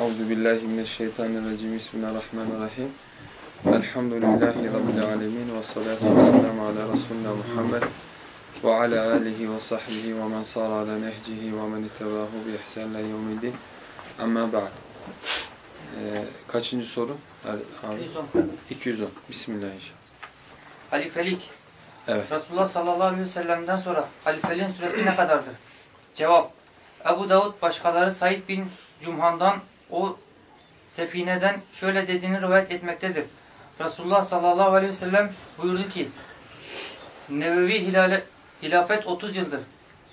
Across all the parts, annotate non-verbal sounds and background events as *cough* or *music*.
Euzu billahi mineşşeytanirracim. Bismillahirrahmanirrahim. Elhamdülillahi rabbil alamin ve salatu vesselamü ala resulina Muhammed ve ala alihi ve sahbihi ve men sara ala nehcihi ve men ittabahu bi ihsan ila yevmiddin. Amma ba'd. Ee, kaçıncı soru? Abi. 210. 210. Bismillah Halifelik. Evet. Resulullah sallallahu aleyhi ve sellem'den sonra halifeliğin süresi ne kadardır? Cevap. Ebu Davud başkaları Said bin Cumhan'dan o sefineden şöyle dediğini rivayet etmektedir. Resulullah sallallahu aleyhi ve sellem buyurdu ki Nebevi hilale, hilafet 30 yıldır.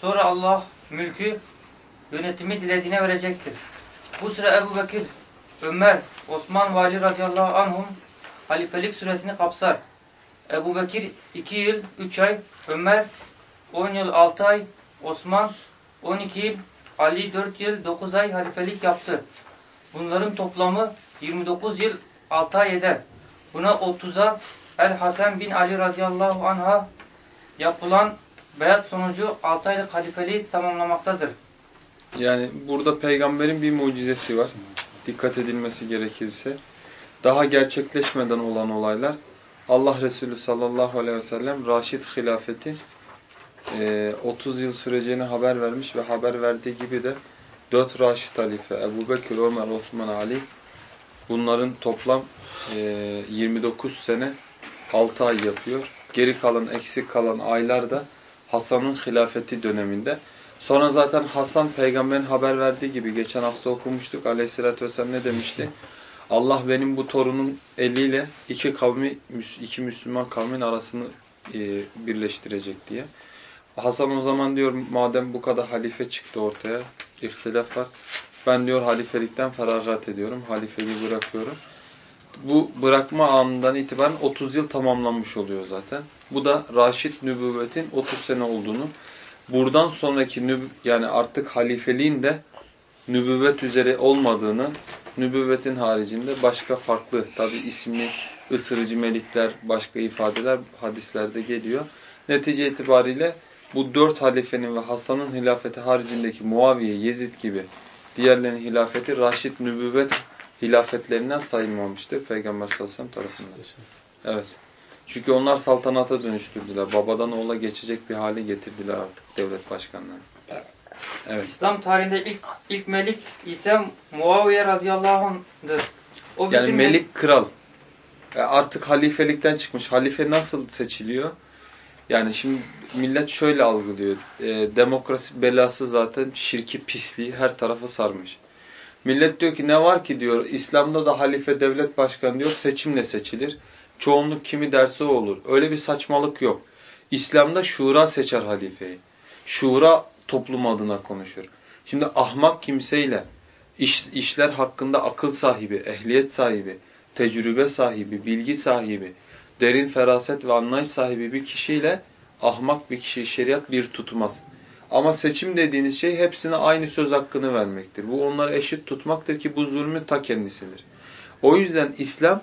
Sonra Allah mülkü yönetimi dilediğine verecektir. Bu süre Ebu Bekir, Ömer, Osman ve Ali radıyallahu anhum halifelik süresini kapsar. Ebu Bekir 2 yıl 3 ay, Ömer 10 yıl 6 ay, Osman 12 yıl, Ali 4 yıl 9 ay halifelik yaptı. Bunların toplamı 29 yıl 6 ay eder. Buna 30'a El Hasan bin Ali radıyallahu anh'a yapılan beyat sonucu 6 aylık halifeliği tamamlamaktadır. Yani burada peygamberin bir mucizesi var. Dikkat edilmesi gerekirse. Daha gerçekleşmeden olan olaylar. Allah Resulü sallallahu aleyhi ve sellem Raşid hilafeti 30 yıl süreceğini haber vermiş ve haber verdiği gibi de 4 Raşid halife Ebu Bekir, Ömer, Osman, Ali bunların toplam 29 sene 6 ay yapıyor. Geri kalan, eksik kalan aylar da Hasan'ın hilafeti döneminde. Sonra zaten Hasan peygamberin haber verdiği gibi geçen hafta okumuştuk. Aleyhisselatü vesselam ne demişti? Allah benim bu torunun eliyle iki kavmi, iki Müslüman kavmin arasını birleştirecek diye. Hasan o zaman diyor madem bu kadar halife çıktı ortaya, ihtilaf var. Ben diyor halifelikten feragat ediyorum, halifeliği bırakıyorum. Bu bırakma anından itibaren 30 yıl tamamlanmış oluyor zaten. Bu da Raşid nübüvvetin 30 sene olduğunu, buradan sonraki nüb yani artık halifeliğin de nübüvvet üzere olmadığını, nübüvvetin haricinde başka farklı tabi isimli ısırıcı melikler, başka ifadeler hadislerde geliyor. Netice itibariyle bu dört halifenin ve Hasan'ın hilafeti haricindeki Muaviye, Yezid gibi diğerlerinin hilafeti Raşid nübüvvet hilafetlerinden sayılmamıştır Peygamber sallallahu aleyhi ve sellem tarafından. Evet. Çünkü onlar saltanata dönüştürdüler. Babadan oğula geçecek bir hale getirdiler artık devlet başkanları. Evet. İslam tarihinde ilk ilk melik ise Muaviye radıyallahu anh'dır. O yani melik kral. E, artık halifelikten çıkmış. Halife nasıl seçiliyor? Yani şimdi millet şöyle algılıyor. E, demokrasi belası zaten şirki pisliği her tarafa sarmış. Millet diyor ki ne var ki diyor İslam'da da halife devlet başkanı diyor seçimle seçilir. Çoğunluk kimi derse olur. Öyle bir saçmalık yok. İslam'da şura seçer halifeyi. Şura toplum adına konuşur. Şimdi ahmak kimseyle iş, işler hakkında akıl sahibi, ehliyet sahibi, tecrübe sahibi, bilgi sahibi, derin feraset ve anlayış sahibi bir kişiyle ahmak bir kişi şeriat bir tutmaz. Ama seçim dediğiniz şey hepsine aynı söz hakkını vermektir. Bu onları eşit tutmaktır ki bu zulmün ta kendisidir. O yüzden İslam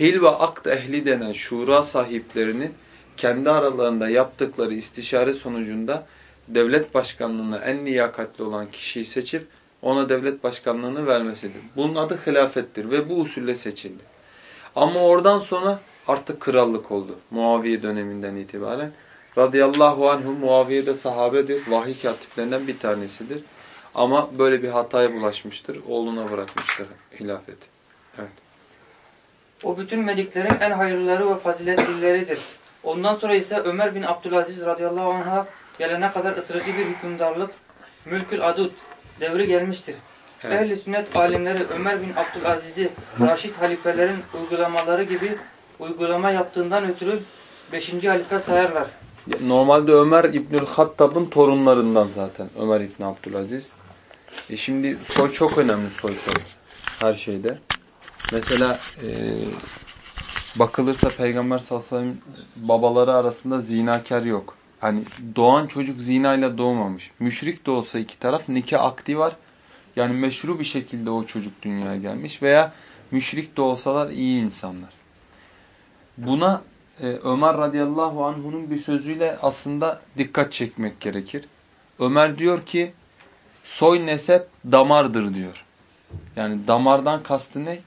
hil ve akt ehli denen şura sahiplerini kendi aralarında yaptıkları istişare sonucunda devlet başkanlığına en liyakatli olan kişiyi seçip ona devlet başkanlığını vermesidir. Bunun adı hilafettir ve bu usulle seçildi. Ama oradan sonra artık krallık oldu. Muaviye döneminden itibaren. Radıyallahu anhu Muaviye de sahabedir. Vahiy katiplerinden bir tanesidir. Ama böyle bir hataya bulaşmıştır. Oğluna bırakmıştır hilafet. Evet. O bütün meliklerin en hayırlıları ve faziletlileridir. Ondan sonra ise Ömer bin Abdülaziz radıyallahu anh'a gelene kadar ısırıcı bir hükümdarlık, mülkül adud devri gelmiştir. Evet. Ehl-i sünnet alimleri Ömer bin Abdülaziz'i Raşid halifelerin uygulamaları gibi uygulama yaptığından ötürü 5. halife sayarlar. Normalde Ömer İbnül Hattab'ın torunlarından zaten Ömer İbn Abdülaziz. E şimdi soy çok önemli soy soy her şeyde. Mesela e, bakılırsa Peygamber sallallahu aleyhi ve sellem babaları arasında zinakar yok. Hani doğan çocuk zinayla doğmamış. Müşrik de olsa iki taraf nikah akdi var. Yani meşru bir şekilde o çocuk dünyaya gelmiş veya müşrik de olsalar iyi insanlar. Buna e, Ömer radıyallahu anh'unun bir sözüyle aslında dikkat çekmek gerekir. Ömer diyor ki soy nesep damardır diyor. Yani damardan kastı ne?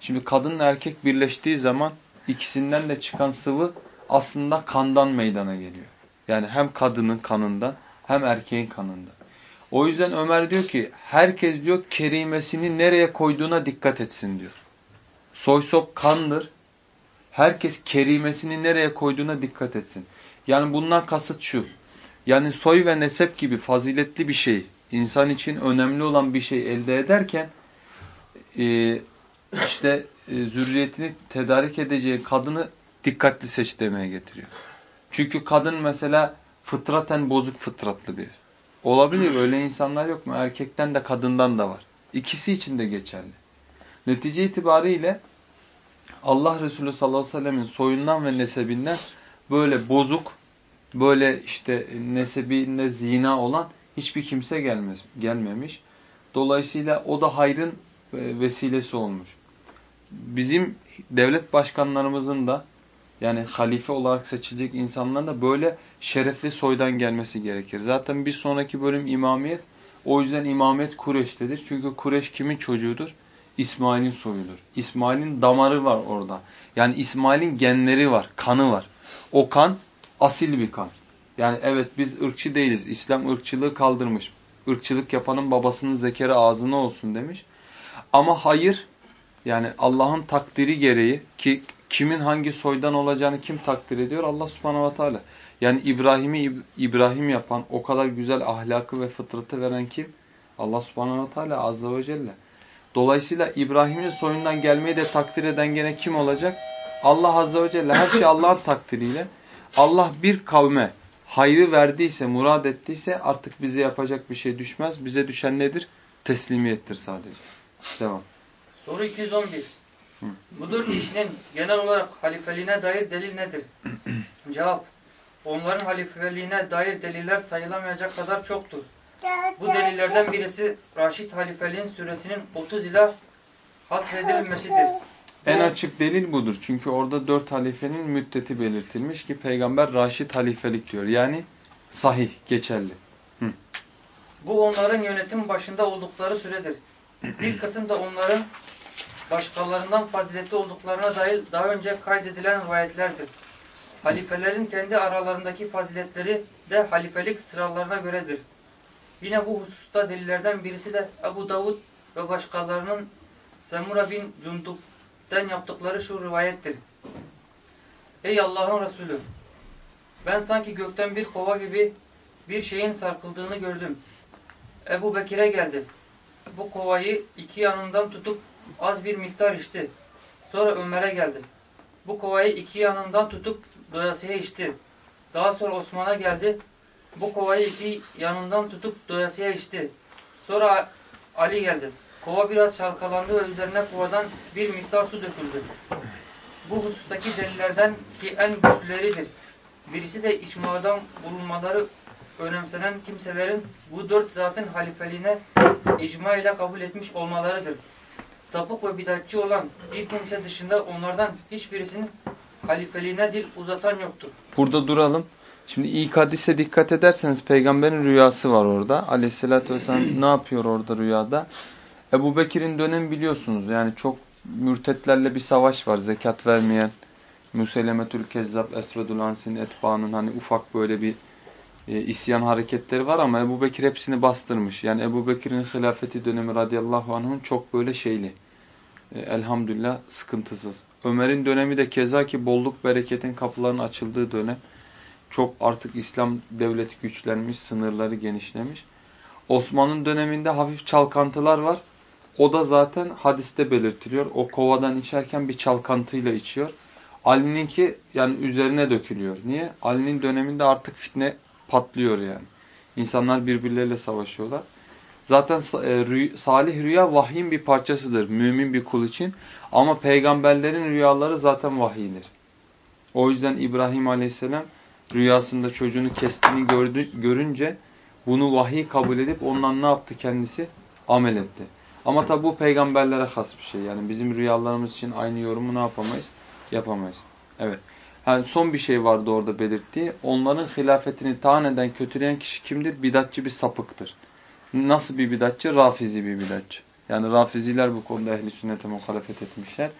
Şimdi kadınla erkek birleştiği zaman ikisinden de çıkan sıvı aslında kandan meydana geliyor. Yani hem kadının kanından hem erkeğin kanından. O yüzden Ömer diyor ki herkes diyor kerimesini nereye koyduğuna dikkat etsin diyor. Soysop kandır. Herkes kerimesini nereye koyduğuna dikkat etsin. Yani bundan kasıt şu. Yani soy ve nesep gibi faziletli bir şey, insan için önemli olan bir şey elde ederken e, işte e, zürriyetini tedarik edeceği kadını dikkatli seç demeye getiriyor. Çünkü kadın mesela fıtraten bozuk fıtratlı bir. Olabilir öyle insanlar yok mu? Erkekten de kadından da var. İkisi için de geçerli. Netice itibariyle Allah Resulü sallallahu aleyhi ve sellemin soyundan ve nesebinden böyle bozuk, böyle işte nesebinde zina olan hiçbir kimse gelmez, gelmemiş. Dolayısıyla o da hayrın e, vesilesi olmuş. Bizim devlet başkanlarımızın da yani halife olarak seçilecek insanların da böyle şerefli soydan gelmesi gerekir. Zaten bir sonraki bölüm imamiyet. O yüzden imamiyet Kureş'tedir. Çünkü Kureş kimin çocuğudur? İsmail'in soyudur. İsmail'in damarı var orada. Yani İsmail'in genleri var, kanı var. O kan asil bir kan. Yani evet biz ırkçı değiliz. İslam ırkçılığı kaldırmış. Irkçılık yapanın babasının zekeri ağzına olsun demiş. Ama hayır yani Allah'ın takdiri gereği ki kimin hangi soydan olacağını kim takdir ediyor? Allah subhanahu ve teala. Yani İbrahim'i İbrahim yapan, o kadar güzel ahlakı ve fıtratı veren kim? Allah subhanahu ve teala azze ve celle. Dolayısıyla İbrahim'in soyundan gelmeyi de takdir eden gene kim olacak? Allah azze ve celle. Her şey *laughs* Allah'ın takdiriyle. Allah bir kavme hayrı verdiyse, murad ettiyse artık bize yapacak bir şey düşmez. Bize düşen nedir? Teslimiyettir sadece. Devam. Soru 211. Hı. Bu dört kişinin genel olarak halifeliğine dair delil nedir? *clears throat* Cevap. Onların halifeliğine dair deliller sayılamayacak kadar çoktur. Bu delillerden birisi Raşid halifeliğin süresinin 30 ila hasredilmesidir. En açık delil budur. Çünkü orada dört halifenin müddeti belirtilmiş ki peygamber Raşid halifelik diyor. Yani sahih, geçerli. Hı. Bu onların yönetim başında oldukları süredir. Bir kısım da onların başkalarından faziletli olduklarına dair daha önce kaydedilen rivayetlerdir. Halifelerin kendi aralarındaki faziletleri de halifelik sıralarına göredir. Yine bu hususta delillerden birisi de Ebu Davud ve başkalarının Semura bin Cundub'den yaptıkları şu rivayettir. Ey Allah'ın Resulü! Ben sanki gökten bir kova gibi bir şeyin sarkıldığını gördüm. Ebu Bekir'e geldi. Bu kovayı iki yanından tutup az bir miktar içti. Sonra Ömer'e geldi. Bu kovayı iki yanından tutup doyasıya içti. Daha sonra Osman'a geldi. Bu kovayı iki yanından tutup doyasıya içti. Sonra Ali geldi. Kova biraz çalkalandı ve üzerine kovadan bir miktar su döküldü. Bu husustaki delillerden ki en güçlüleridir. Birisi de içmadan bulunmaları önemsenen kimselerin bu dört zatın halifeliğine icma ile kabul etmiş olmalarıdır. Sapık ve bidatçı olan bir kimse dışında onlardan hiçbirisinin halifeliğine dil uzatan yoktur. Burada duralım. Şimdi ilk hadise dikkat ederseniz peygamberin rüyası var orada. Aleyhisselatü vesselam *clears throat* ne yapıyor orada rüyada? Ebu Bekir'in dönemi biliyorsunuz. Yani çok mürtetlerle bir savaş var. Zekat vermeyen, Müseylemetül Kezzab, Esvedül Ansin, Etba'nın hani ufak böyle bir e, isyan hareketleri var ama Ebu Bekir hepsini bastırmış. Yani Ebu Bekir'in hilafeti dönemi radıyallahu anh'ın çok böyle şeyli. E, elhamdülillah sıkıntısız. Ömer'in dönemi de keza ki bolluk bereketin kapılarının açıldığı dönem. Çok artık İslam devleti güçlenmiş, sınırları genişlemiş. Osman'ın döneminde hafif çalkantılar var. O da zaten hadiste belirtiliyor. O kovadan içerken bir çalkantıyla içiyor. Ali'ninki yani üzerine dökülüyor. Niye? Ali'nin döneminde artık fitne patlıyor yani. İnsanlar birbirleriyle savaşıyorlar. Zaten e, salih rüya vahyin bir parçasıdır mümin bir kul için. Ama peygamberlerin rüyaları zaten vahiydir. O yüzden İbrahim aleyhisselam rüyasında çocuğunu kestiğini gördü, görünce bunu vahiy kabul edip ondan ne yaptı kendisi? Amel etti. Ama tabi bu peygamberlere has bir şey. Yani bizim rüyalarımız için aynı yorumu ne yapamayız? Yapamayız. Evet. Yani son bir şey vardı orada belirttiği. Onların hilafetini tahan kötüleyen kişi kimdir? Bidatçı bir sapıktır. Nasıl bir bidatçı? Rafizi bir bidatçı. Yani rafiziler bu konuda ehli sünnete muhalefet etmişler.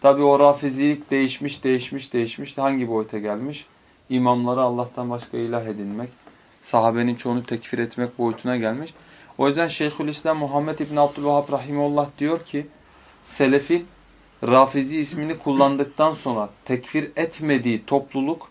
Tabi o rafizilik değişmiş, değişmiş, değişmiş. Hangi boyuta gelmiş? İmamları Allah'tan başka ilah edinmek, sahabenin çoğunu tekfir etmek boyutuna gelmiş. O yüzden Şeyhülislam Muhammed İbn Abdülvahhab Rahimullah diyor ki, Selefin Rafizi ismini kullandıktan sonra tekfir etmediği topluluk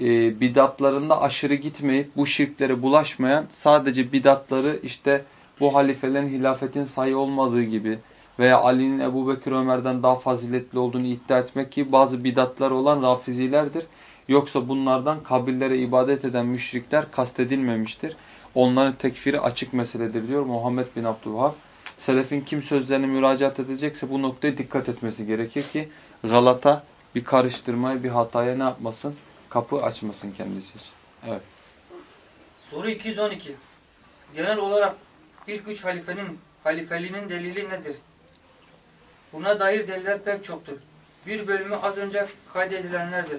e, bidatlarında aşırı gitmeyip bu şirklere bulaşmayan sadece bidatları işte bu halifelerin hilafetin sayı olmadığı gibi veya Ali'nin Ebu Bekir Ömer'den daha faziletli olduğunu iddia etmek gibi bazı bidatlar olan rafizilerdir. Yoksa bunlardan kabirlere ibadet eden müşrikler kastedilmemiştir. Onların tekfiri açık meseledir diyor Muhammed bin Abdülvahab. Selefin kim sözlerini müracaat edecekse bu noktaya dikkat etmesi gerekir ki galata bir karıştırmaya bir hataya ne yapmasın? Kapı açmasın kendisi için. Evet. Soru 212. Genel olarak ilk üç halifenin halifeliğinin delili nedir? Buna dair deliller pek çoktur. Bir bölümü az önce kaydedilenlerdir.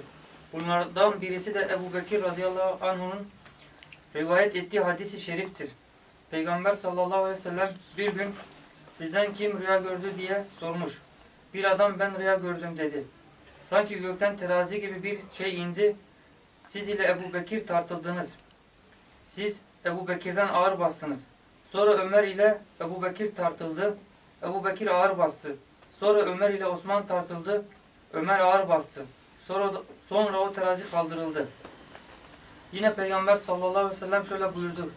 Bunlardan birisi de Ebu Bekir radıyallahu anh'un rivayet ettiği hadisi şeriftir. Peygamber sallallahu aleyhi ve sellem bir gün sizden kim rüya gördü diye sormuş. Bir adam ben rüya gördüm dedi. Sanki gökten terazi gibi bir şey indi. Siz ile Ebu Bekir tartıldınız. Siz Ebu Bekir'den ağır bastınız. Sonra Ömer ile Ebu Bekir tartıldı. Ebu Bekir ağır bastı. Sonra Ömer ile Osman tartıldı. Ömer ağır bastı. Sonra, sonra o terazi kaldırıldı. Yine Peygamber sallallahu aleyhi ve sellem şöyle buyurdu.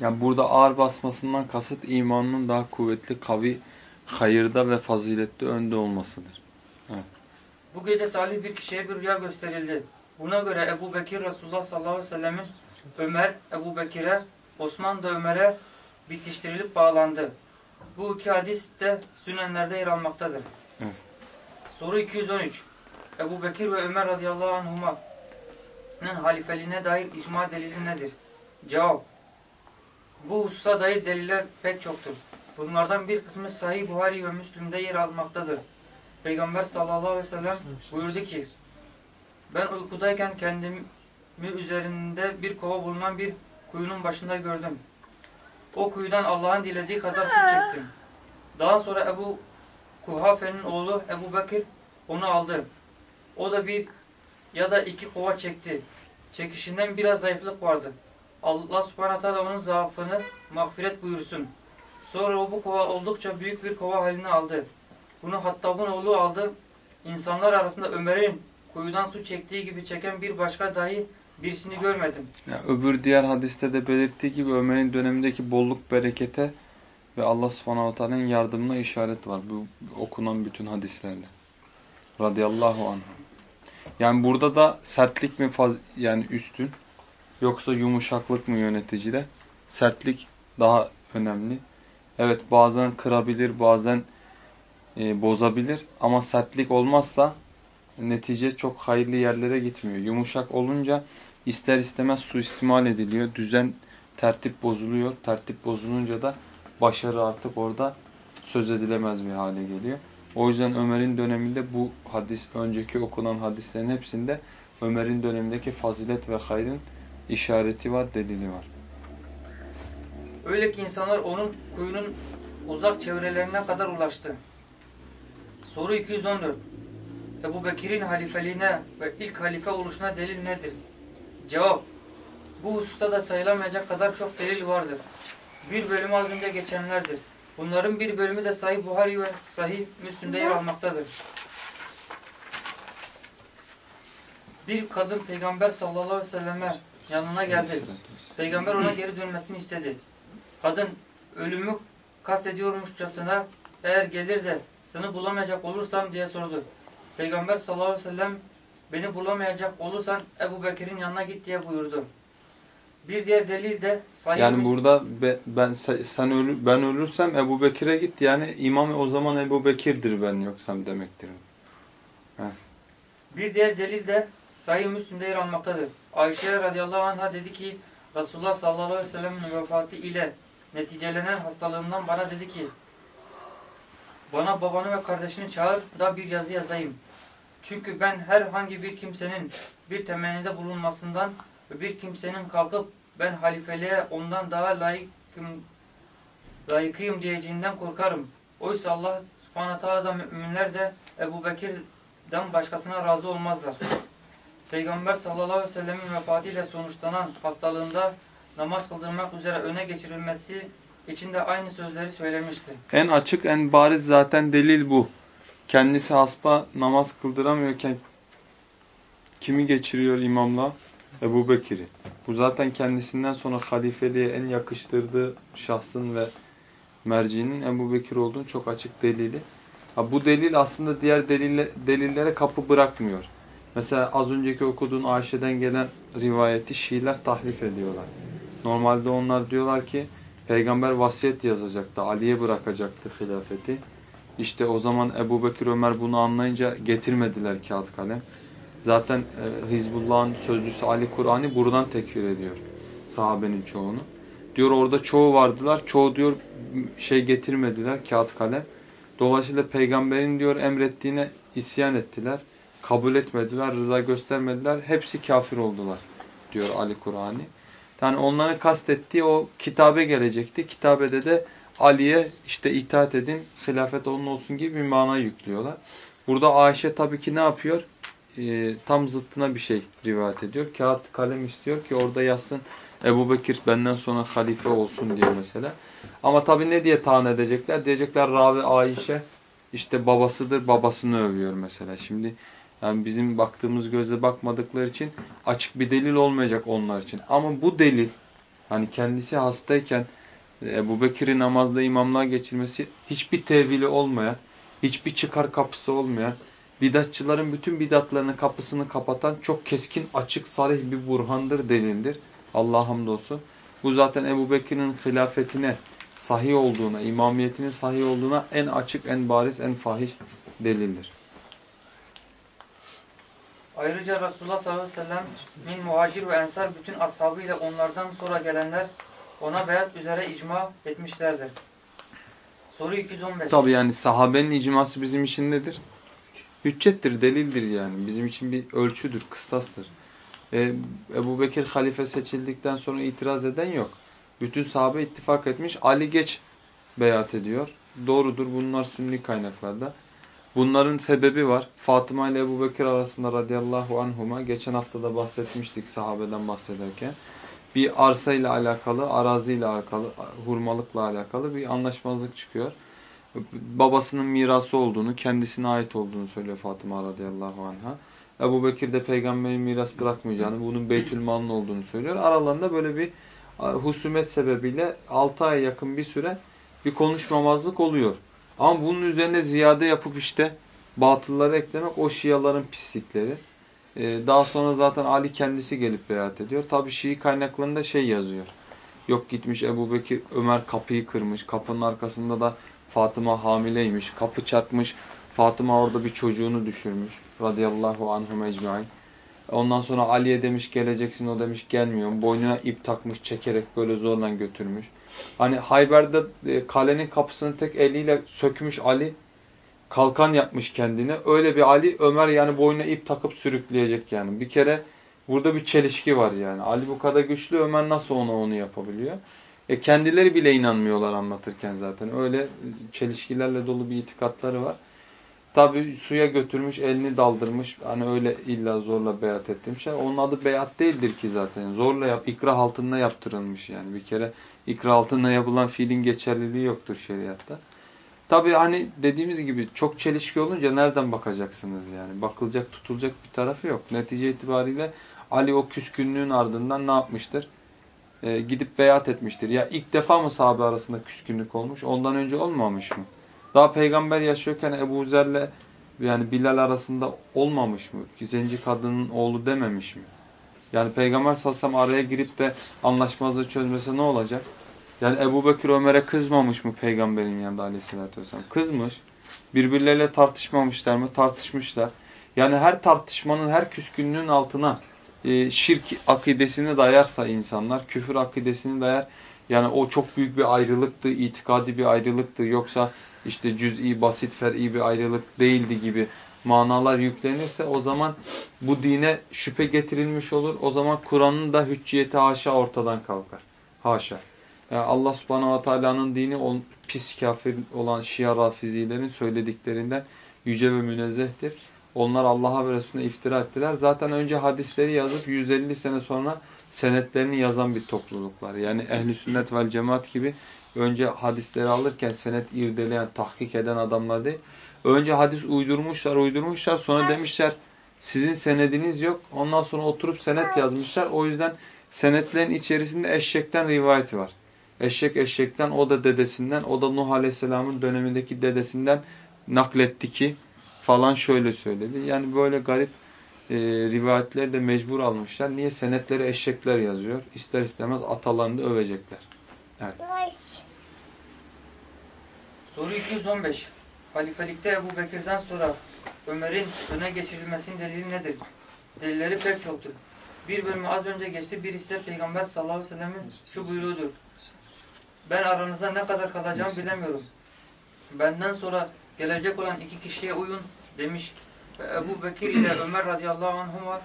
Yani burada ağır basmasından kasıt imanının daha kuvvetli, kavi, hayırda ve fazilette önde olmasıdır. Evet. Bu gece salih bir kişiye bir rüya gösterildi. Buna göre Ebu Bekir Resulullah sallallahu aleyhi ve sellemin Ömer Ebu Bekir'e, Osman da Ömer'e bitiştirilip bağlandı. Bu iki hadis de sünenlerde yer almaktadır. Evet. Soru 213. Ebu Bekir ve Ömer radıyallahu anhuma'nın halifeliğine dair icma delili nedir? Cevap. Bu hususa dair deliller pek çoktur. Bunlardan bir kısmı Sahih Buhari ve Müslüm'de yer almaktadır. Peygamber sallallahu aleyhi ve sellem buyurdu ki ben uykudayken kendimi üzerinde bir kova bulunan bir kuyunun başında gördüm. O kuyudan Allah'ın dilediği kadar su çektim. Daha sonra Ebu Kuhafe'nin oğlu Ebu Bekir onu aldı. O da bir ya da iki kova çekti. Çekişinden biraz zayıflık vardı. Allah subhanahu teala onun zaafını mağfiret buyursun. Sonra o bu kova oldukça büyük bir kova halini aldı. Bunu Hattab'ın oğlu aldı. İnsanlar arasında Ömer'in kuyudan su çektiği gibi çeken bir başka dahi birisini görmedim. Yani öbür diğer hadiste de belirttiği gibi Ömer'in dönemindeki bolluk berekete ve Allah subhanahu teala'nın yardımına işaret var. Bu okunan bütün hadislerde. Radıyallahu anh. Yani burada da sertlik mi faz yani üstün yoksa yumuşaklık mı yöneticide? Sertlik daha önemli. Evet bazen kırabilir, bazen e, bozabilir ama sertlik olmazsa netice çok hayırlı yerlere gitmiyor. Yumuşak olunca ister istemez suistimal ediliyor. Düzen, tertip bozuluyor. Tertip bozulunca da başarı artık orada söz edilemez bir hale geliyor. O yüzden Ömer'in döneminde bu hadis, önceki okunan hadislerin hepsinde Ömer'in dönemindeki fazilet ve hayrın işareti var, delili var. Öyle ki insanlar onun kuyunun uzak çevrelerine kadar ulaştı. Soru 214. Ebu Bekir'in halifeliğine ve ilk halife oluşuna delil nedir? Cevap. Bu hususta da sayılamayacak kadar çok delil vardır. Bir bölümü az önce geçenlerdir. Bunların bir bölümü de Sahih Buhari ve Sahih Müslim'de yer almaktadır. Bir kadın Peygamber sallallahu aleyhi ve selleme yanına geldi. Peygamber ona geri dönmesini istedi. Kadın ölümü kastediyormuşçasına eğer gelir de seni bulamayacak olursam diye sordu. Peygamber sallallahu aleyhi ve sellem beni bulamayacak olursan Ebu Bekir'in yanına git diye buyurdu. Bir diğer delil de sahih Yani burada be, ben sen ölür, ben ölürsem Ebu Bekir'e git yani imam o zaman Ebu Bekir'dir ben yoksam demektir. Heh. Bir diğer delil de Sahih Müslim'de yer almaktadır. Ayşe radıyallahu anh'a dedi ki Resulullah sallallahu aleyhi ve sellem'in vefatı ile neticelenen hastalığından bana dedi ki bana babanı ve kardeşini çağır da bir yazı yazayım. Çünkü ben herhangi bir kimsenin bir temennide bulunmasından bir kimsenin kalkıp ben halifeliğe ondan daha layıkım layıkıyım diyeceğinden korkarım. Oysa Allah subhanahu teala da müminler de Ebu Bekir'den başkasına razı olmazlar. Peygamber sallallahu aleyhi ve sellemin vefatıyla sonuçlanan hastalığında namaz kıldırmak üzere öne geçirilmesi için de aynı sözleri söylemişti. En açık, en bariz zaten delil bu. Kendisi hasta namaz kıldıramıyorken kimi geçiriyor imamla? Ebu Bekir'i. Bu zaten kendisinden sonra halifeliğe en yakıştırdığı şahsın ve mercinin Ebu Bekir olduğunu çok açık delili. Ha, bu delil aslında diğer delille, delillere kapı bırakmıyor. Mesela az önceki okuduğun Ayşe'den gelen rivayeti Şiiler tahrif ediyorlar. Normalde onlar diyorlar ki peygamber vasiyet yazacaktı, Ali'ye bırakacaktı hilafeti. İşte o zaman Ebu Bekir Ömer bunu anlayınca getirmediler kağıt kalem. Zaten e, Hizbullah'ın sözcüsü Ali Kur'an'ı buradan tekfir ediyor sahabenin çoğunu. Diyor orada çoğu vardılar, çoğu diyor şey getirmediler kağıt kalem. Dolayısıyla peygamberin diyor emrettiğine isyan ettiler. Kabul etmediler, rıza göstermediler. Hepsi kafir oldular diyor Ali Kur'an'ı. Yani onların kastettiği o kitabe gelecekti. Kitabede de Ali'ye işte itaat edin, hilafet onun olsun gibi bir mana yüklüyorlar. Burada Ayşe tabii ki ne yapıyor? Ee, tam zıttına bir şey rivayet ediyor. Kağıt kalem istiyor ki orada yazsın Ebu Bekir benden sonra halife olsun diye mesela. Ama tabii ne diye tahan edecekler? Diyecekler Ravi Ayşe işte babasıdır, babasını övüyor mesela. Şimdi yani bizim baktığımız göze bakmadıkları için açık bir delil olmayacak onlar için. Ama bu delil hani kendisi hastayken Ebu Bekir'i namazda imamlığa geçirmesi hiçbir tevili olmayan, hiçbir çıkar kapısı olmayan, bidatçıların bütün bidatlarının kapısını kapatan çok keskin, açık, sarih bir burhandır, delildir. Allah'a hamdolsun. Bu zaten Ebu Bekir'in hilafetine sahih olduğuna, imamiyetinin sahih olduğuna en açık, en bariz, en fahiş delildir. Ayrıca Resulullah sallallahu aleyhi ve sellem min muhacir ve ensar bütün ashabıyla onlardan sonra gelenler ona beyat üzere icma etmişlerdir. Soru 215. Tabi yani sahabenin icması bizim için nedir? Hüccettir, delildir yani. Bizim için bir ölçüdür, kıstastır. Ee, Ebu Bekir halife seçildikten sonra itiraz eden yok. Bütün sahabe ittifak etmiş. Ali geç beyat ediyor. Doğrudur bunlar sünni kaynaklarda. Bunların sebebi var. Fatıma ile Ebu Bekir arasında radıyallahu anhuma geçen hafta da bahsetmiştik sahabeden bahsederken. Bir arsa ile alakalı, arazi ile alakalı, hurmalıkla alakalı bir anlaşmazlık çıkıyor. Babasının mirası olduğunu, kendisine ait olduğunu söylüyor Fatıma radıyallahu anha. Ebu Bekir de peygamberin miras bırakmayacağını, bunun beytülmalın olduğunu söylüyor. Aralarında böyle bir husumet sebebiyle 6 ay yakın bir süre bir konuşmamazlık oluyor. Ama bunun üzerine ziyade yapıp işte batılları eklemek o Şiaların pislikleri. Ee, daha sonra zaten Ali kendisi gelip beyat ediyor. Tabi Şii kaynaklarında şey yazıyor. Yok gitmiş Ebu Bekir Ömer kapıyı kırmış. Kapının arkasında da Fatıma hamileymiş. Kapı çarpmış. Fatıma orada bir çocuğunu düşürmüş. Radıyallahu anhum ecmain. Ondan sonra Ali'ye demiş geleceksin o demiş gelmiyorum. Boynuna ip takmış çekerek böyle zorla götürmüş. Hani Hayber'de e, kalenin kapısını tek eliyle sökmüş Ali. Kalkan yapmış kendine. Öyle bir Ali Ömer yani boynuna ip takıp sürükleyecek yani. Bir kere burada bir çelişki var yani. Ali bu kadar güçlü Ömer nasıl ona onu yapabiliyor? E kendileri bile inanmıyorlar anlatırken zaten. Öyle çelişkilerle dolu bir itikatları var. Tabi suya götürmüş, elini daldırmış. Hani öyle illa zorla beyat ettirmiş. Onun adı beyat değildir ki zaten. Zorla yap, ikrah altında yaptırılmış yani. Bir kere ikrah altında yapılan fiilin geçerliliği yoktur şeriatta. Tabi hani dediğimiz gibi çok çelişki olunca nereden bakacaksınız yani? Bakılacak, tutulacak bir tarafı yok. Netice itibariyle Ali o küskünlüğün ardından ne yapmıştır? Ee, gidip beyat etmiştir. Ya ilk defa mı sahabe arasında küskünlük olmuş? Ondan önce olmamış mı? Daha peygamber yaşıyorken Ebu Zer'le yani Bilal arasında olmamış mı? Zenci kadının oğlu dememiş mi? Yani peygamber salsam araya girip de anlaşmazlığı çözmese ne olacak? Yani Ebu Bekir Ömer'e kızmamış mı peygamberin yanında aleyhissalatü vesselam? Kızmış. Birbirleriyle tartışmamışlar mı? Tartışmışlar. Yani her tartışmanın, her küskünlüğün altına e, şirk akidesini dayarsa insanlar, küfür akidesini dayar. Yani o çok büyük bir ayrılıktı, itikadi bir ayrılıktı. Yoksa işte cüz'i, basit, fer'i bir ayrılık değildi gibi manalar yüklenirse o zaman bu dine şüphe getirilmiş olur. O zaman Kur'an'ın da hücciyeti haşa ortadan kalkar. Haşa. Yani Allah subhanahu wa ta'ala'nın dini o pis kafir olan Şia rafizilerin söylediklerinden yüce ve münezzehtir. Onlar Allah'a ve Resulüne iftira ettiler. Zaten önce hadisleri yazıp 150 sene sonra senetlerini yazan bir topluluklar. Yani ehli sünnet vel cemaat gibi önce hadisleri alırken senet irdeleyen, tahkik eden adamlar değil. Önce hadis uydurmuşlar, uydurmuşlar. Sonra demişler sizin senediniz yok. Ondan sonra oturup senet yazmışlar. O yüzden senetlerin içerisinde eşekten rivayeti var. Eşek eşekten, o da dedesinden, o da Nuh Aleyhisselam'ın dönemindeki dedesinden nakletti ki falan şöyle söyledi. Yani böyle garip e, rivayetleri de mecbur almışlar. Niye? Senetleri eşekler yazıyor. İster istemez atalarını da övecekler. Evet. Soru 215. Halifelikte Ebu Bekir'den sonra Ömer'in öne geçirilmesinin delili nedir? Delilleri pek çoktur. Bir bölümü az önce geçti. Bir ise Peygamber sallallahu aleyhi ve sellemin şu buyruğudur. Ben aranızda ne kadar kalacağım bilemiyorum. Benden sonra gelecek olan iki kişiye uyun demiş. Ve Ebu Bekir ile *clears throat* Ömer radıyallahu anhuma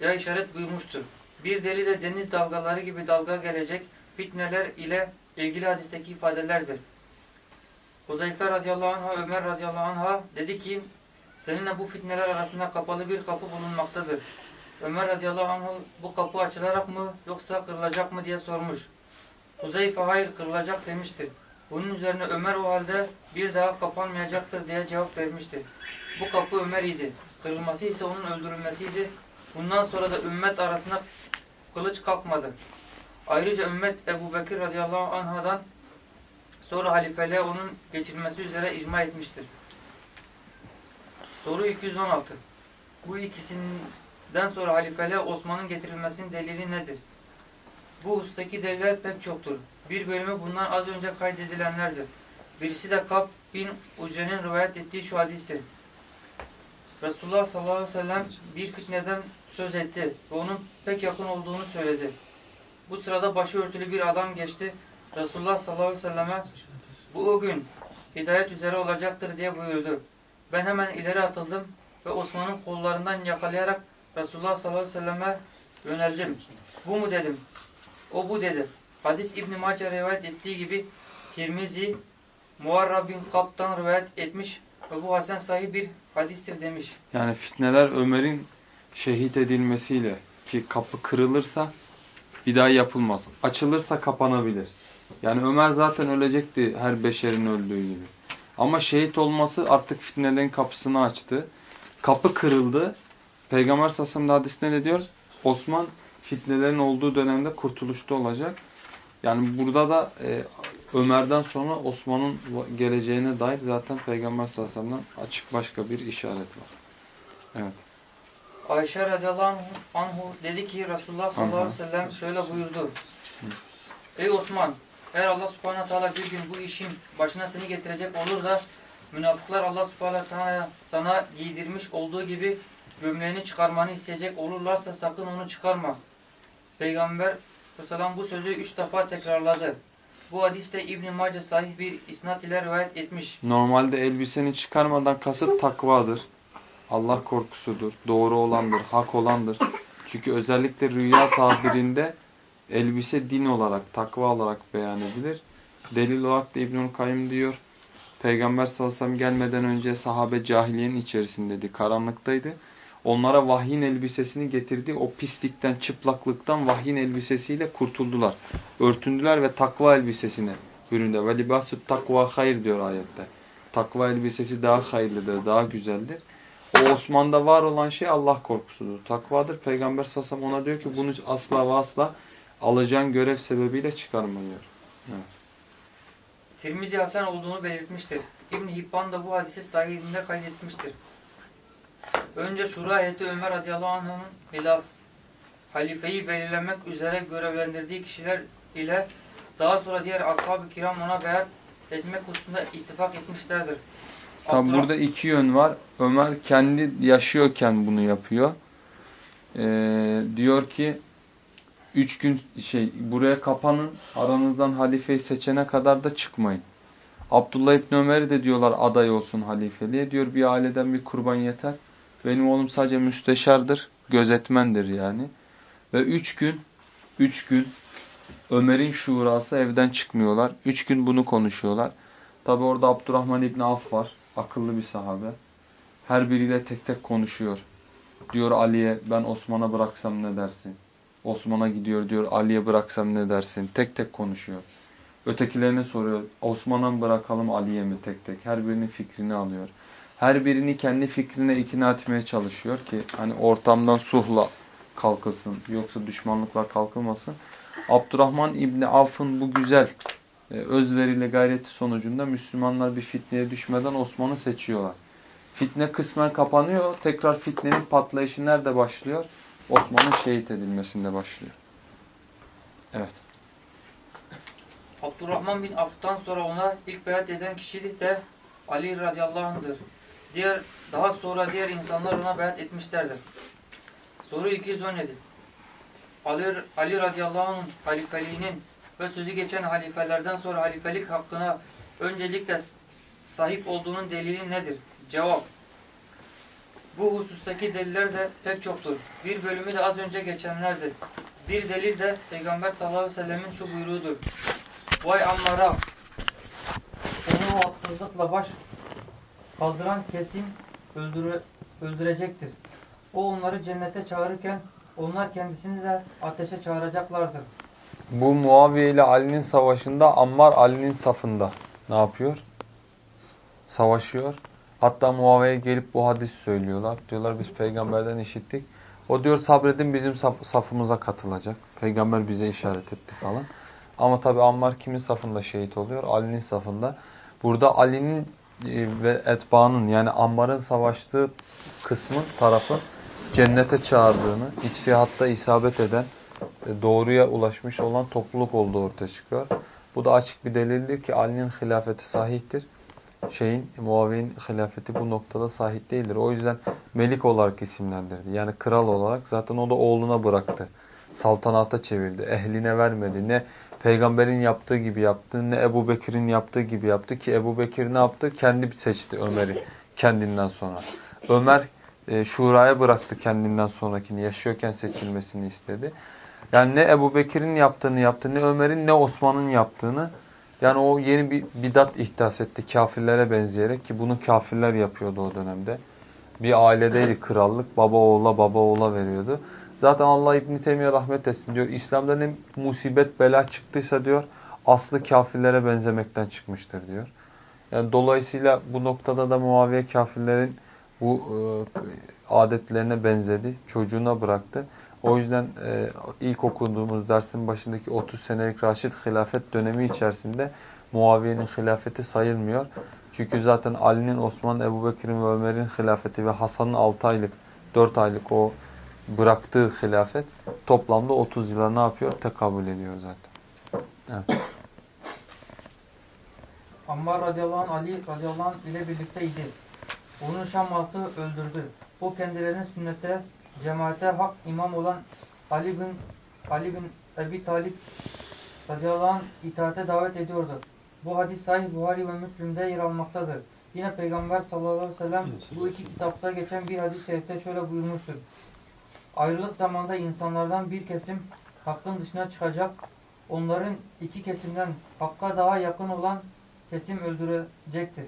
ya işaret buyurmuştur. Bir deli de deniz dalgaları gibi dalga gelecek fitneler ile ilgili hadisteki ifadelerdir. Huzeyfe radıyallahu anh'a Ömer radıyallahu anh'a dedi ki seninle bu fitneler arasında kapalı bir kapı bulunmaktadır. Ömer radıyallahu anh bu kapı açılarak mı yoksa kırılacak mı diye sormuş. Huzeyfe hayır kırılacak demiştir. Bunun üzerine Ömer o halde bir daha kapanmayacaktır diye cevap vermiştir. Bu kapı Ömer idi. Kırılması ise onun öldürülmesiydi. Bundan sonra da ümmet arasında kılıç kalkmadı. Ayrıca ümmet Ebu Bekir radıyallahu anhadan sonra halifeliğe onun geçirilmesi üzere icma etmiştir. Soru 216. Bu ikisinden sonra halifeliğe Osman'ın getirilmesinin delili nedir? Bu hustaki deliller pek çoktur. Bir bölümü bundan az önce kaydedilenlerdir. Birisi de Kab bin Ucre'nin rivayet ettiği şu hadistir. Resulullah sallallahu aleyhi ve sellem bir fitneden söz etti ve onun pek yakın olduğunu söyledi. Bu sırada başı örtülü bir adam geçti. Resulullah sallallahu aleyhi ve selleme bu o gün hidayet üzere olacaktır diye buyurdu. Ben hemen ileri atıldım ve Osman'ın kollarından yakalayarak Resulullah sallallahu aleyhi ve selleme yöneldim. Bu mu dedim. O bu dedi. Hadis İbn-i Mace rivayet ettiği gibi Tirmizi Muarrab bin Kap'tan rivayet etmiş ve bu Hasan sahih bir hadistir demiş. Yani fitneler Ömer'in şehit edilmesiyle ki kapı kırılırsa bir daha yapılmaz. Açılırsa kapanabilir. Yani Ömer zaten ölecekti her beşerin öldüğü gibi. Ama şehit olması artık fitnelerin kapısını açtı. Kapı kırıldı. Peygamber sallallahu hadisinde ne diyor? Osman fitnelerin olduğu dönemde kurtuluşta olacak. Yani burada da e, Ömer'den sonra Osman'ın geleceğine dair zaten Peygamber sallallahu aleyhi ve sellem'den açık başka bir işaret var. Evet. Ayşe radıyallahu anhu dedi ki Resulullah sallallahu aleyhi ve sellem şöyle buyurdu. Ey Osman eğer Allah subhanahu teala bir gün bu işin başına seni getirecek olur da münafıklar Allah subhanahu teala sana giydirmiş olduğu gibi gömleğini çıkarmanı isteyecek olurlarsa sakın onu çıkarma. Peygamber Aleyhisselam bu sözü üç defa tekrarladı. Bu hadiste İbn-i Mace sahih bir isnat ile rivayet etmiş. Normalde elbiseni çıkarmadan kasıt takvadır. Allah korkusudur. Doğru olandır. Hak olandır. Çünkü özellikle rüya tabirinde elbise din olarak, takva olarak beyan edilir. Delil olarak da İbnül Kayyum diyor. Peygamber sallallahu aleyhi ve sellem gelmeden önce sahabe cahiliyenin içerisindeydi. Karanlıktaydı onlara vahyin elbisesini getirdi. O pislikten, çıplaklıktan vahyin elbisesiyle kurtuldular. Örtündüler ve takva elbisesine büründü. Ve libasut takva hayır diyor ayette. Takva elbisesi daha hayırlıdır, daha güzeldir. O Osman'da var olan şey Allah korkusudur. Takvadır. Peygamber sasam ona diyor ki bunu asla ve asla alacağın görev sebebiyle çıkarma diyor. Evet. Tirmizi Hasan olduğunu belirtmiştir. İbn Hibban da bu hadisi sahihinde kaydetmiştir. Önce Şura heyeti Ömer radıyallahu anh'ın hilaf, halifeyi belirlemek üzere görevlendirdiği kişiler ile daha sonra diğer ashab-ı kiram ona beyat etmek hususunda ittifak etmişlerdir. Tabi burada iki yön var. Ömer kendi yaşıyorken bunu yapıyor. Ee, diyor ki üç gün şey buraya kapanın aranızdan halifeyi seçene kadar da çıkmayın. Abdullah İbni Ömer de diyorlar aday olsun halifeliğe. Diyor bir aileden bir kurban yeter. Benim oğlum sadece müsteşardır, gözetmendir yani. Ve üç gün, üç gün Ömer'in şurası evden çıkmıyorlar. Üç gün bunu konuşuyorlar. Tabi orada Abdurrahman İbni Af var. Akıllı bir sahabe. Her biriyle tek tek konuşuyor. Diyor Ali'ye ben Osman'a bıraksam ne dersin? Osman'a gidiyor diyor Ali'ye bıraksam ne dersin? Tek tek konuşuyor. Ötekilerine soruyor. Osman'a bırakalım Ali'ye mi tek tek? Her birinin fikrini alıyor. Her birini kendi fikrine ikna etmeye çalışıyor ki hani ortamdan suhla kalkılsın yoksa düşmanlıkla kalkılmasın. Abdurrahman İbni Avf'ın bu güzel e, özveriyle gayreti sonucunda Müslümanlar bir fitneye düşmeden Osman'ı seçiyorlar. Fitne kısmen kapanıyor. Tekrar fitnenin patlayışı nerede başlıyor? Osman'ın şehit edilmesinde başlıyor. Evet. Abdurrahman bin Aff'tan sonra ona ilk beyat eden kişi de Ali radıyallahu anh'dır. Diğer, daha sonra diğer insanlar ona beyat etmişlerdir. Soru 217. Ali, Ali radıyallahu anh'ın halifeliğinin ve sözü geçen halifelerden sonra halifelik hakkına öncelikle sahip olduğunun delili nedir? Cevap. Bu husustaki deliller de pek çoktur. Bir bölümü de az önce geçenlerdir. Bir delil de Peygamber sallallahu aleyhi ve sellemin şu buyruğudur. Vay Ammar'a o haksızlıkla baş kaldıran kesin öldüre, öldürecektir. O onları cennete çağırırken onlar kendisini de ateşe çağıracaklardır. Bu Muaviye ile Ali'nin savaşında Ammar Ali'nin safında ne yapıyor? Savaşıyor. Hatta Muaviye gelip bu hadis söylüyorlar. Diyorlar biz peygamberden işittik. O diyor sabredin bizim saf safımıza katılacak. Peygamber bize işaret etti falan. Ama tabi Ammar kimin safında şehit oluyor? Ali'nin safında. Burada Ali'nin ve etbaanın yani Ammar'ın savaştığı kısmın tarafın cennete çağırdığını, içtihatta isabet eden, e, doğruya ulaşmış olan topluluk olduğu ortaya çıkıyor. Bu da açık bir delildir ki Ali'nin hilafeti sahihtir. Şeyin, Muaviye'nin hilafeti bu noktada sahih değildir. O yüzden melik olarak isimlendirdi. Yani kral olarak zaten o da oğluna bıraktı. Saltanata çevirdi. Ehline vermedi. Ne peygamberin yaptığı gibi yaptı, ne Ebu Bekir'in yaptığı gibi yaptı ki Ebu Bekir ne yaptı? Kendi seçti Ömer'i kendinden sonra. Ömer e, şuraya bıraktı kendinden sonrakini, yaşıyorken seçilmesini istedi. Yani ne Ebu Bekir'in yaptığını yaptı, ne Ömer'in ne Osman'ın yaptığını. Yani o yeni bir bidat ihdas etti kafirlere benzeyerek ki bunu kafirler yapıyordu o dönemde. Bir ailedeydi krallık, baba oğula baba oğula veriyordu. Zaten Allah İbn Teymiye rahmet etsin diyor. İslam'da ne musibet bela çıktıysa diyor aslı kafirlere benzemekten çıkmıştır diyor. Yani dolayısıyla bu noktada da Muaviye kafirlerin bu e, adetlerine benzedi. Çocuğuna bıraktı. O yüzden e, ilk okuduğumuz dersin başındaki 30 senelik Raşid hilafet dönemi içerisinde Muaviye'nin hilafeti sayılmıyor. Çünkü zaten Ali'nin, Osman, Ebu Bekir'in ve Ömer'in hilafeti ve Hasan'ın 6 aylık, 4 aylık o bıraktığı hilafet toplamda 30 yıla ne yapıyor? Tekabül ediyor zaten. Evet. Ammar radıyallahu anh Ali radıyallahu anh ile birlikteydi. Onu Şam halkı öldürdü. O kendilerine sünnete, cemaate hak imam olan Ali bin Ali bin Ebi Talip radıyallahu anh itaate davet ediyordu. Bu hadis sahih Buhari ve Müslim'de yer almaktadır. Yine Peygamber sallallahu aleyhi ve sellem bu iki kitapta geçen bir hadis-i şerifte şöyle buyurmuştur. Ayrılık zamanda insanlardan bir kesim hakkın dışına çıkacak. Onların iki kesimden hakka daha yakın olan kesim öldürecektir.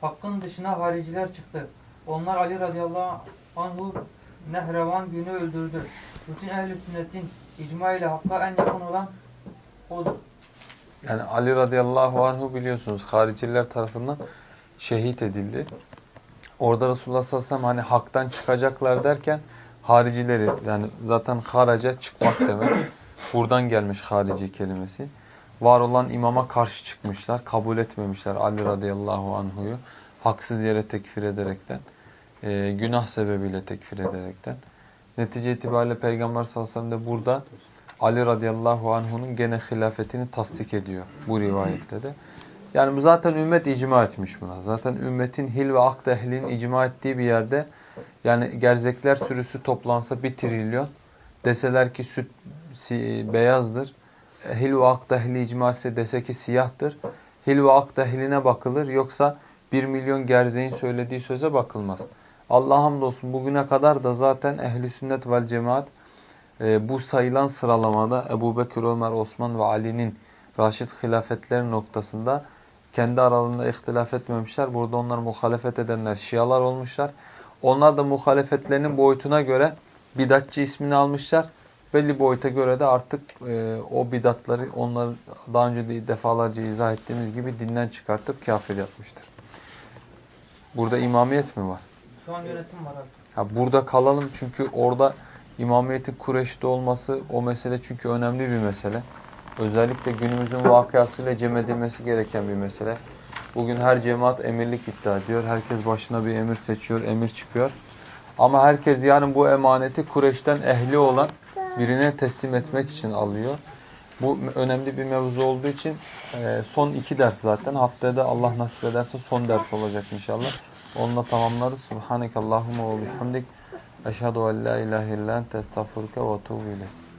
Hakkın dışına hariciler çıktı. Onlar Ali radıyallahu anhu Nehrevan günü öldürdü. Bütün ehl-i sünnetin icma ile hakka en yakın olan odur. Yani Ali radıyallahu anhu biliyorsunuz hariciler tarafından şehit edildi. Orada Resulullah sallallahu aleyhi ve sellem hani haktan çıkacaklar derken haricileri yani zaten haraca çıkmak demek. Buradan gelmiş harici kelimesi. Var olan imama karşı çıkmışlar. Kabul etmemişler Ali radıyallahu anhu'yu. Haksız yere tekfir ederekten. E, günah sebebiyle tekfir ederekten. Netice itibariyle Peygamber sallallahu aleyhi ve sellem de burada Ali radıyallahu anhu'nun gene hilafetini tasdik ediyor bu rivayette de. Yani bu zaten ümmet icma etmiş buna. Zaten ümmetin hil ve akd ehlinin icma ettiği bir yerde yani gerzekler sürüsü toplansa bir trilyon deseler ki süt si, beyazdır. Hil ve akd ehli icma ise dese ki siyahtır. Hil ve akd ehline bakılır yoksa bir milyon gerzeğin söylediği söze bakılmaz. Allah hamdolsun bugüne kadar da zaten ehli sünnet vel cemaat e, bu sayılan sıralamada Ebu Bekir, Ömer, Osman ve Ali'nin Raşid hilafetleri noktasında kendi aralarında ihtilaf etmemişler. Burada onlar muhalefet edenler Şialar olmuşlar. Onlar da muhalefetlerinin boyutuna göre bidatçı ismini almışlar. Belli boyuta göre de artık e, o bidatları onlar daha önce de defalarca izah ettiğimiz gibi dinden çıkartıp kafir yapmıştır. Burada imamiyet mi var? Şu an yönetim var abi. Ha, burada kalalım çünkü orada imamiyetin Kureş'te olması o mesele çünkü önemli bir mesele. Özellikle günümüzün vakıasıyla cem edilmesi gereken bir mesele. Bugün her cemaat emirlik iddia ediyor. Herkes başına bir emir seçiyor, emir çıkıyor. Ama herkes yani bu emaneti Kureş'ten ehli olan birine teslim etmek için alıyor. Bu önemli bir mevzu olduğu için e, son iki ders zaten. Haftaya da Allah nasip ederse son ders olacak inşallah. Onunla tamamlarız. Subhaneke Allahumma ve bihamdik. Eşhedü en la ilahe illa ente estağfurüke ve ileyk.